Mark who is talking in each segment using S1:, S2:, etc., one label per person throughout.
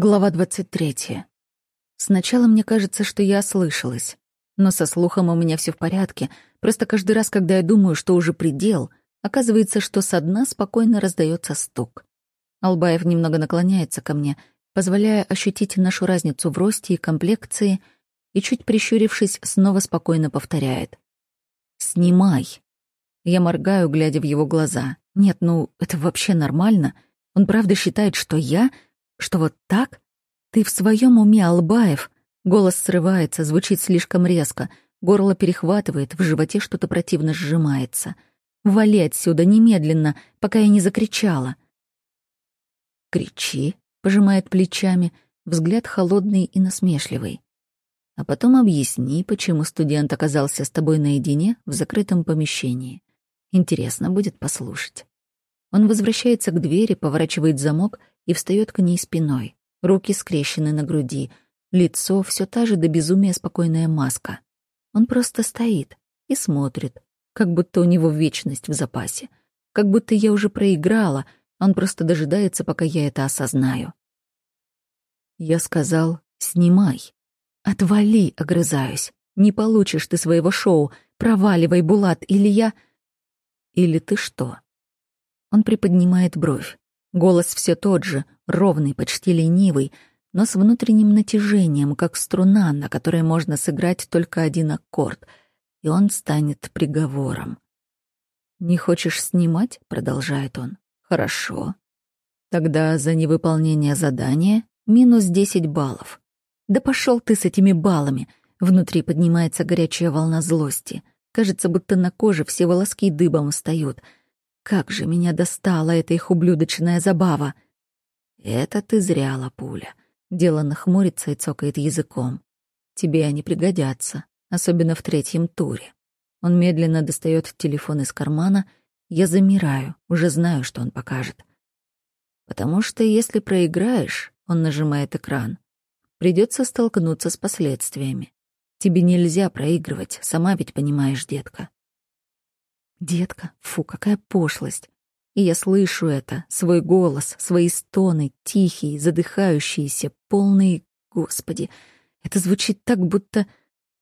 S1: Глава 23. Сначала мне кажется, что я ослышалась. Но со слухом у меня все в порядке. Просто каждый раз, когда я думаю, что уже предел, оказывается, что со дна спокойно раздается стук. Албаев немного наклоняется ко мне, позволяя ощутить нашу разницу в росте и комплекции, и, чуть прищурившись, снова спокойно повторяет. «Снимай». Я моргаю, глядя в его глаза. «Нет, ну, это вообще нормально? Он правда считает, что я...» Что вот так? Ты в своем уме, Албаев? Голос срывается, звучит слишком резко. Горло перехватывает, в животе что-то противно сжимается. «Вали отсюда немедленно, пока я не закричала». «Кричи», — пожимает плечами, взгляд холодный и насмешливый. «А потом объясни, почему студент оказался с тобой наедине в закрытом помещении. Интересно будет послушать». Он возвращается к двери, поворачивает замок и встает к ней спиной. Руки скрещены на груди. Лицо все та же до безумия спокойная маска. Он просто стоит и смотрит, как будто у него вечность в запасе. Как будто я уже проиграла, он просто дожидается, пока я это осознаю. Я сказал «снимай». «Отвали», — огрызаюсь. «Не получишь ты своего шоу. Проваливай, Булат, или я...» «Или ты что?» Он приподнимает бровь. Голос все тот же, ровный, почти ленивый, но с внутренним натяжением, как струна, на которой можно сыграть только один аккорд, и он станет приговором. «Не хочешь снимать?» — продолжает он. «Хорошо. Тогда за невыполнение задания минус десять баллов». «Да пошел ты с этими баллами!» Внутри поднимается горячая волна злости. Кажется, будто на коже все волоски дыбом встают — как же меня достала эта их ублюдочная забава! Это ты зря, Лапуля. Дело нахмурится и цокает языком. Тебе они пригодятся, особенно в третьем туре. Он медленно достает телефон из кармана. Я замираю, уже знаю, что он покажет. Потому что если проиграешь, он нажимает экран, придется столкнуться с последствиями. Тебе нельзя проигрывать, сама ведь понимаешь, детка. Детка, фу, какая пошлость. И я слышу это, свой голос, свои стоны, тихие, задыхающиеся, полные... Господи, это звучит так, будто...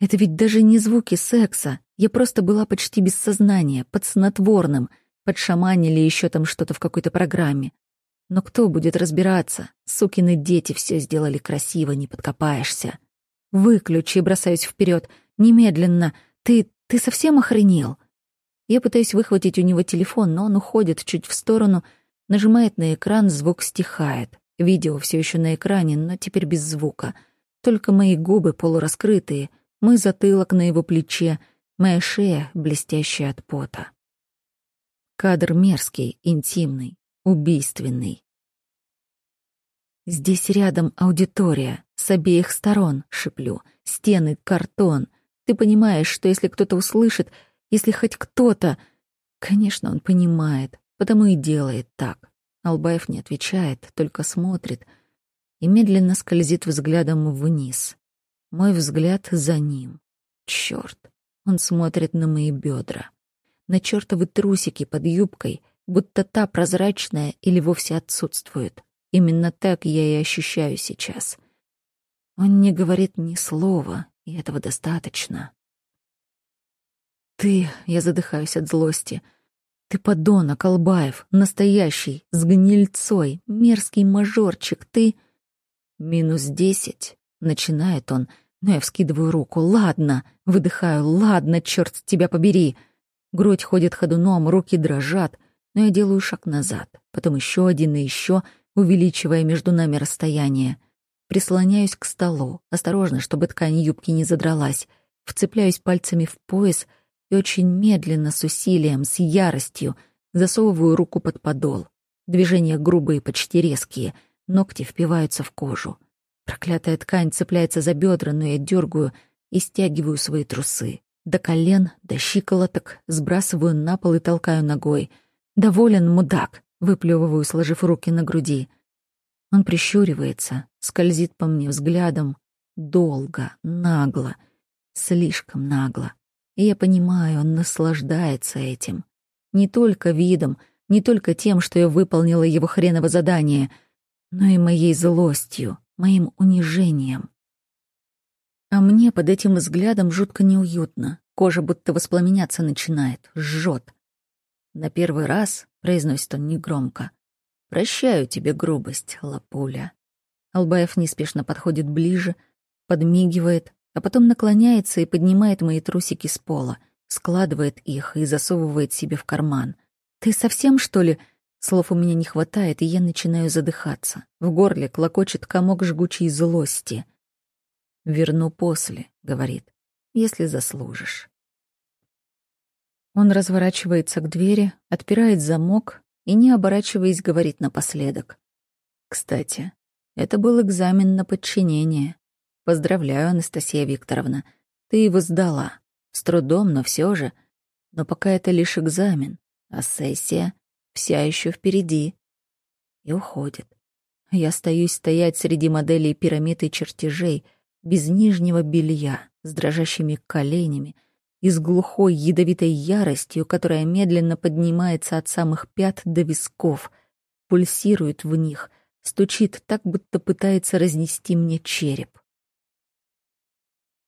S1: Это ведь даже не звуки секса. Я просто была почти без сознания, под снотворным, под шаманили еще там что-то в какой-то программе. Но кто будет разбираться? Сукины дети все сделали красиво, не подкопаешься. Выключи, бросаюсь вперед. Немедленно. Ты... ты совсем охренел? Я пытаюсь выхватить у него телефон, но он уходит чуть в сторону, нажимает на экран, звук стихает. Видео все еще на экране, но теперь без звука. Только мои губы полураскрытые, мой затылок на его плече, моя шея, блестящая от пота. Кадр мерзкий, интимный, убийственный. Здесь рядом аудитория, с обеих сторон, шиплю, стены, картон. Ты понимаешь, что если кто-то услышит, если хоть кто-то... Конечно, он понимает, потому и делает так. Албаев не отвечает, только смотрит и медленно скользит взглядом вниз. Мой взгляд за ним. Чёрт, он смотрит на мои бедра, на чёртовы трусики под юбкой, будто та прозрачная или вовсе отсутствует. Именно так я и ощущаю сейчас. Он не говорит ни слова, и этого достаточно. «Ты...» — я задыхаюсь от злости. «Ты подонок, Албаев, настоящий, с гнильцой, мерзкий мажорчик, ты...» «Минус десять», — начинает он, но я вскидываю руку. «Ладно», — выдыхаю, «ладно, черт тебя побери». Грудь ходит ходуном, руки дрожат, но я делаю шаг назад, потом еще один и еще, увеличивая между нами расстояние. Прислоняюсь к столу, осторожно, чтобы ткань юбки не задралась, вцепляюсь пальцами в пояс — и очень медленно, с усилием, с яростью засовываю руку под подол. Движения грубые, почти резкие, ногти впиваются в кожу. Проклятая ткань цепляется за бедра, но я дергаю и стягиваю свои трусы. До колен, до щиколоток, сбрасываю на пол и толкаю ногой. «Доволен, мудак!» — выплевываю, сложив руки на груди. Он прищуривается, скользит по мне взглядом. Долго, нагло, слишком нагло. И я понимаю, он наслаждается этим. Не только видом, не только тем, что я выполнила его хреново задание, но и моей злостью, моим унижением. А мне под этим взглядом жутко неуютно. Кожа будто воспламеняться начинает, жжет. На первый раз, произносит он негромко, «Прощаю тебе грубость, лапуля». Албаев неспешно подходит ближе, подмигивает, а потом наклоняется и поднимает мои трусики с пола, складывает их и засовывает себе в карман. «Ты совсем, что ли?» Слов у меня не хватает, и я начинаю задыхаться. В горле клокочет комок жгучей злости — «Верну после», — говорит, — «если заслужишь». Он разворачивается к двери, отпирает замок и, не оборачиваясь, говорит напоследок. «Кстати, это был экзамен на подчинение. Поздравляю, Анастасия Викторовна, ты его сдала. С трудом, но все же. Но пока это лишь экзамен, а сессия вся еще впереди». И уходит. Я остаюсь стоять среди моделей пирамид и чертежей — без нижнего белья, с дрожащими коленями и с глухой ядовитой яростью, которая медленно поднимается от самых пят до висков, пульсирует в них, стучит так, будто пытается разнести мне череп.